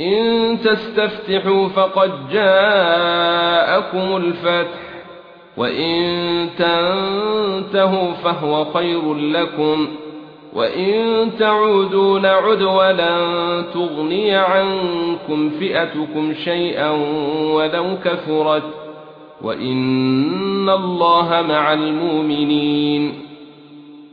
إن تستفتحوا فقد جاءكم الفتح وإن تنتهوا فهو خير لكم وإن تعودوا نعد ولن تغني عنكم فئتكم شيئا ولو كثرت وإن الله مع المؤمنين.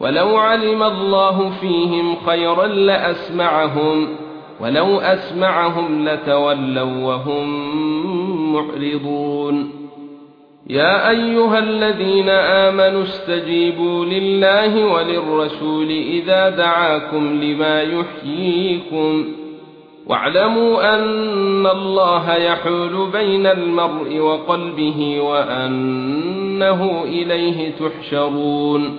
ولو علم الله فيهم خيرا لأسمعهم ولو أسمعهم لتولوا وهم معرضون. يا أيها الذين آمنوا استجيبوا لله وللرسول إذا دعاكم لما يحييكم. واعلموا أن الله يحول بين المرء وقلبه وأنه إليه تحشرون.